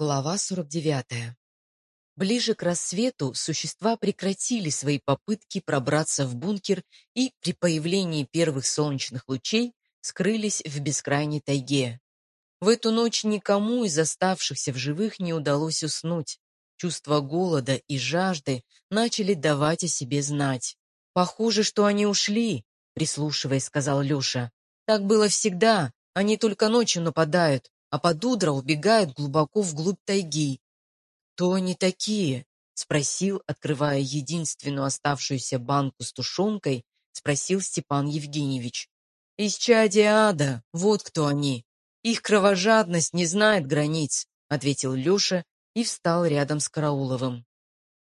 Глава 49. Ближе к рассвету существа прекратили свои попытки пробраться в бункер и при появлении первых солнечных лучей скрылись в бескрайней тайге. В эту ночь никому из оставшихся в живых не удалось уснуть. Чувства голода и жажды начали давать о себе знать. «Похоже, что они ушли», — прислушиваясь, сказал Леша. «Так было всегда, они только ночью нападают, а под утро убегают глубоко вглубь тайги. «Кто они такие?» — спросил, открывая единственную оставшуюся банку с тушенкой, спросил Степан Евгеньевич. «Из чади ада, вот кто они. Их кровожадность не знает границ», — ответил Леша и встал рядом с Карауловым.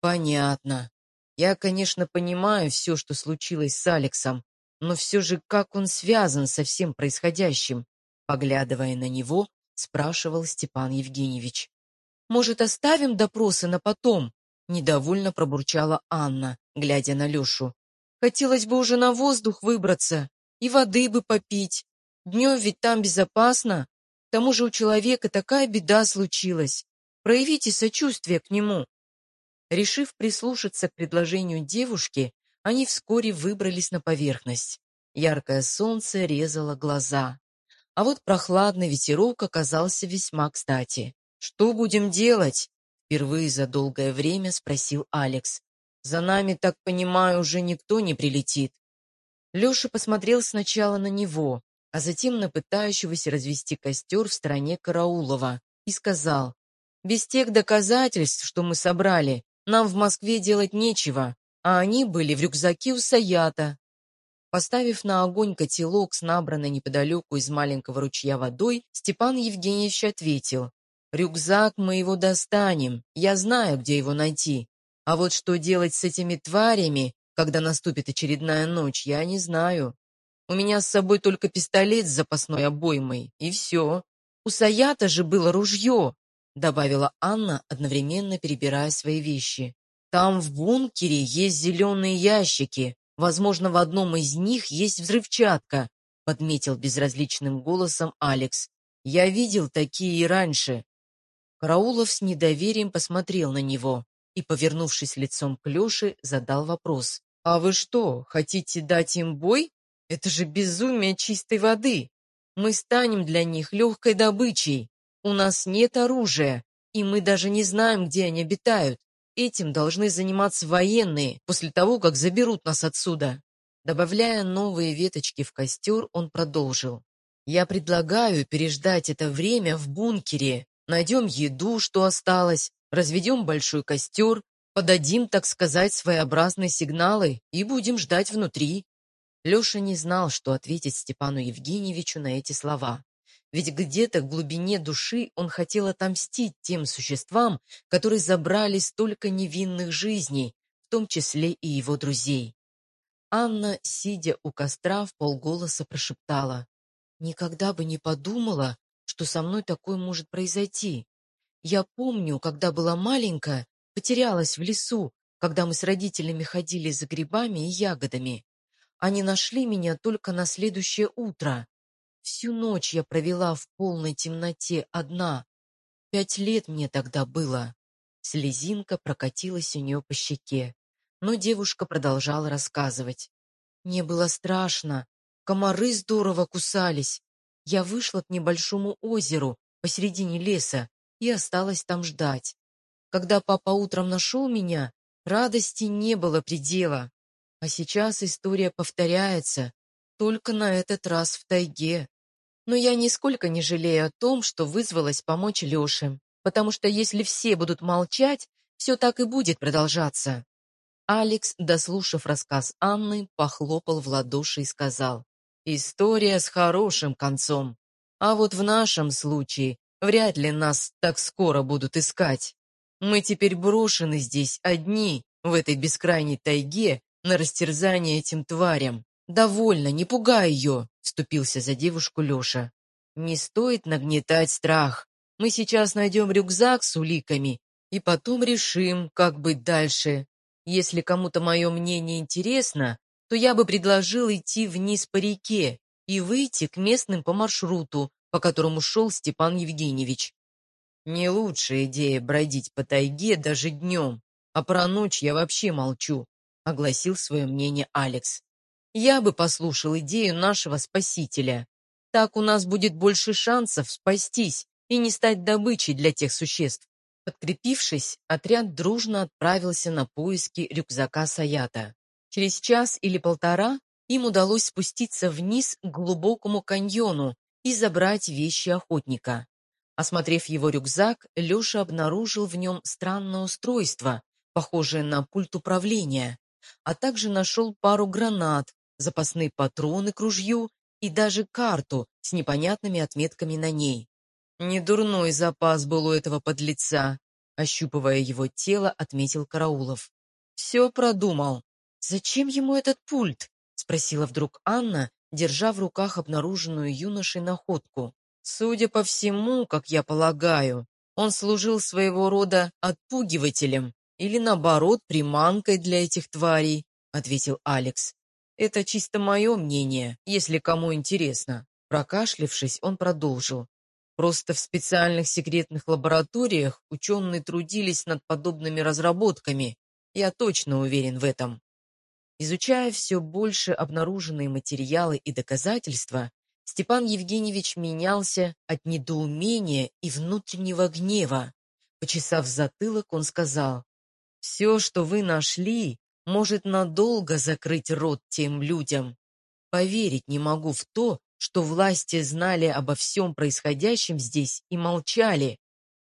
«Понятно. Я, конечно, понимаю все, что случилось с Алексом, но все же как он связан со всем происходящим?» Поглядывая на него, — спрашивал Степан Евгеньевич. «Может, оставим допросы на потом?» — недовольно пробурчала Анна, глядя на Лешу. «Хотелось бы уже на воздух выбраться и воды бы попить. Днем ведь там безопасно. К тому же у человека такая беда случилась. Проявите сочувствие к нему». Решив прислушаться к предложению девушки, они вскоре выбрались на поверхность. Яркое солнце резало глаза. А вот прохладный ветерок оказался весьма кстати. «Что будем делать?» Впервые за долгое время спросил Алекс. «За нами, так понимаю, уже никто не прилетит». Леша посмотрел сначала на него, а затем на пытающегося развести костер в стороне Караулова и сказал, «Без тех доказательств, что мы собрали, нам в Москве делать нечего, а они были в рюкзаке у Саята. Поставив на огонь котелок с набранной неподалеку из маленького ручья водой, Степан Евгеньевич ответил, «Рюкзак мы его достанем, я знаю, где его найти. А вот что делать с этими тварями, когда наступит очередная ночь, я не знаю. У меня с собой только пистолет с запасной обоймой, и все. У Саята же было ружье», добавила Анна, одновременно перебирая свои вещи. «Там в бункере есть зеленые ящики, Возможно, в одном из них есть взрывчатка, подметил безразличным голосом Алекс. Я видел такие и раньше. Караулов с недоверием посмотрел на него и, повернувшись лицом к Леше, задал вопрос. «А вы что, хотите дать им бой? Это же безумие чистой воды. Мы станем для них легкой добычей. У нас нет оружия, и мы даже не знаем, где они обитают. Этим должны заниматься военные после того, как заберут нас отсюда. Добавляя новые веточки в костер, он продолжил. Я предлагаю переждать это время в бункере. Найдем еду, что осталось, разведем большой костер, подадим, так сказать, своеобразные сигналы и будем ждать внутри. Леша не знал, что ответить Степану Евгеньевичу на эти слова. Ведь где-то в глубине души он хотел отомстить тем существам, которые забрали столько невинных жизней, в том числе и его друзей. Анна, сидя у костра, в полголоса прошептала. «Никогда бы не подумала, что со мной такое может произойти. Я помню, когда была маленькая, потерялась в лесу, когда мы с родителями ходили за грибами и ягодами. Они нашли меня только на следующее утро. Всю ночь я провела в полной темноте одна. Пять лет мне тогда было. Слезинка прокатилась у нее по щеке. Но девушка продолжала рассказывать. Мне было страшно. Комары здорово кусались. Я вышла к небольшому озеру посередине леса и осталась там ждать. Когда папа утром нашел меня, радости не было предела. А сейчас история повторяется, только на этот раз в тайге. Но я нисколько не жалею о том, что вызвалась помочь Леше, потому что если все будут молчать, все так и будет продолжаться. Алекс, дослушав рассказ Анны, похлопал в ладоши и сказал, «История с хорошим концом. А вот в нашем случае вряд ли нас так скоро будут искать. Мы теперь брошены здесь одни, в этой бескрайней тайге, на растерзание этим тварям. «Довольно, не пугай ее!» — вступился за девушку Леша. «Не стоит нагнетать страх. Мы сейчас найдем рюкзак с уликами и потом решим, как быть дальше. Если кому-то мое мнение интересно, то я бы предложил идти вниз по реке и выйти к местным по маршруту, по которому шел Степан Евгеньевич. Не лучшая идея бродить по тайге даже днем, а про ночь я вообще молчу, огласил свое мнение Алекс. Я бы послушал идею нашего спасителя. Так у нас будет больше шансов спастись и не стать добычей для тех существ. Подкрепившись, отряд дружно отправился на поиски рюкзака Саята. Через час или полтора им удалось спуститься вниз к глубокому каньону и забрать вещи охотника. Осмотрев его рюкзак, Леша обнаружил в нем странное устройство, похожее на пульт управления, а также нашел пару гранат, запасные патроны к ружью и даже карту с непонятными отметками на ней. Недурной запас был у этого подлеца, ощупывая его тело, отметил Караулов. Все продумал. Зачем ему этот пульт? Спросила вдруг Анна, держа в руках обнаруженную юношей находку. Судя по всему, как я полагаю, он служил своего рода отпугивателем или, наоборот, приманкой для этих тварей, ответил Алекс. Это чисто мое мнение, если кому интересно. Прокашлившись, он продолжил. Просто в специальных секретных лабораториях ученые трудились над подобными разработками. Я точно уверен в этом. Изучая все больше обнаруженные материалы и доказательства, Степан Евгеньевич менялся от недоумения и внутреннего гнева. Почесав затылок, он сказал, «Все, что вы нашли, может надолго закрыть рот тем людям. Поверить не могу в то, что власти знали обо всем происходящем здесь и молчали.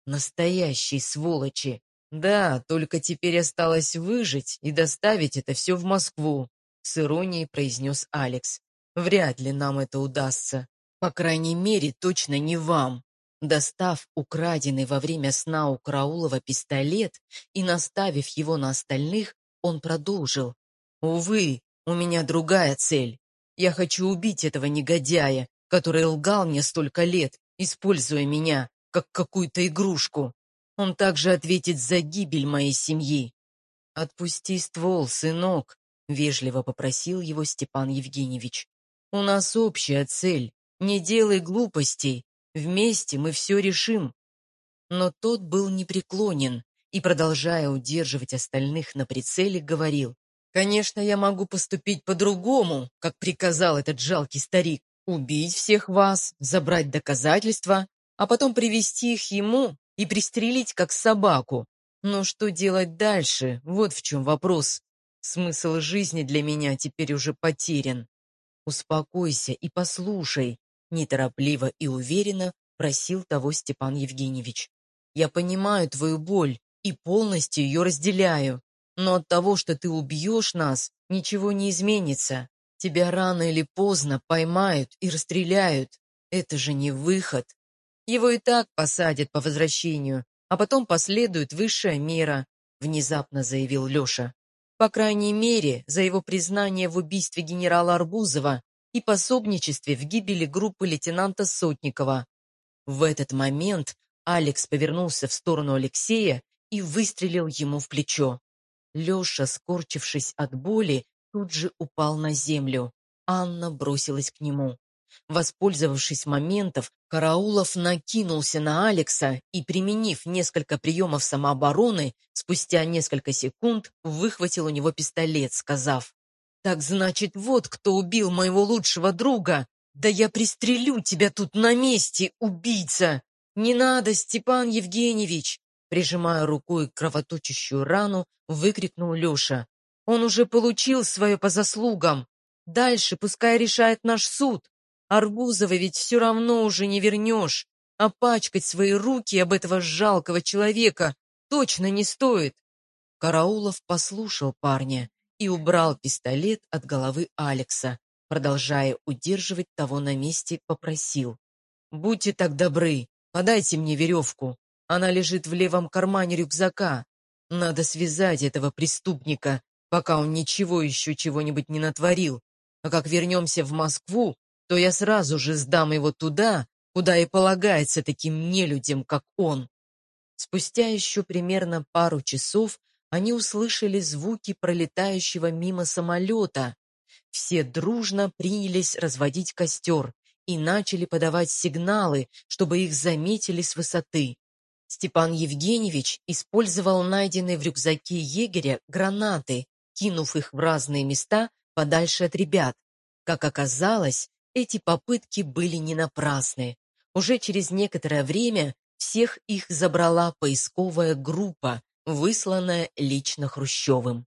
Настоящие сволочи. Да, только теперь осталось выжить и доставить это все в Москву», — с иронией произнес Алекс. Вряд ли нам это удастся. По крайней мере, точно не вам. Достав украденный во время сна у Караулова пистолет и наставив его на остальных, он продолжил. «Увы, у меня другая цель. Я хочу убить этого негодяя, который лгал мне столько лет, используя меня, как какую-то игрушку. Он также ответит за гибель моей семьи. «Отпусти ствол, сынок», — вежливо попросил его Степан Евгеньевич. У нас общая цель. Не делай глупостей. Вместе мы все решим. Но тот был непреклонен и, продолжая удерживать остальных на прицеле, говорил, «Конечно, я могу поступить по-другому, как приказал этот жалкий старик, убить всех вас, забрать доказательства, а потом привести их ему и пристрелить, как собаку. Но что делать дальше? Вот в чем вопрос. Смысл жизни для меня теперь уже потерян. «Успокойся и послушай», — неторопливо и уверенно просил того Степан Евгеньевич. «Я понимаю твою боль и полностью ее разделяю, но от того, что ты убьешь нас, ничего не изменится. Тебя рано или поздно поймают и расстреляют. Это же не выход. Его и так посадят по возвращению, а потом последует высшая мера», — внезапно заявил Леша. По крайней мере, за его признание в убийстве генерала Арбузова и пособничестве в гибели группы лейтенанта Сотникова. В этот момент Алекс повернулся в сторону Алексея и выстрелил ему в плечо. Леша, скорчившись от боли, тут же упал на землю. Анна бросилась к нему. Воспользовавшись моментов, Караулов накинулся на Алекса и, применив несколько приемов самообороны, спустя несколько секунд выхватил у него пистолет, сказав, «Так значит, вот кто убил моего лучшего друга! Да я пристрелю тебя тут на месте, убийца! Не надо, Степан Евгеньевич!» Прижимая рукой кровоточащую рану, выкрикнул Леша. «Он уже получил свое по заслугам. Дальше пускай решает наш суд. Арбузова ведь все равно уже не вернешь, а пачкать свои руки об этого жалкого человека точно не стоит. Караулов послушал парня и убрал пистолет от головы Алекса, продолжая удерживать того на месте, попросил. «Будьте так добры, подайте мне веревку. Она лежит в левом кармане рюкзака. Надо связать этого преступника, пока он ничего еще чего-нибудь не натворил. А как вернемся в Москву, то я сразу же сдам его туда, куда и полагается таким нелюдям, как он. Спустя еще примерно пару часов они услышали звуки пролетающего мимо самолета. Все дружно принялись разводить костер и начали подавать сигналы, чтобы их заметили с высоты. Степан Евгеньевич использовал найденные в рюкзаке егеря гранаты, кинув их в разные места подальше от ребят. Как оказалось, эти попытки были не напрасны. Уже через некоторое время всех их забрала поисковая группа, высланная лично Хрущевым.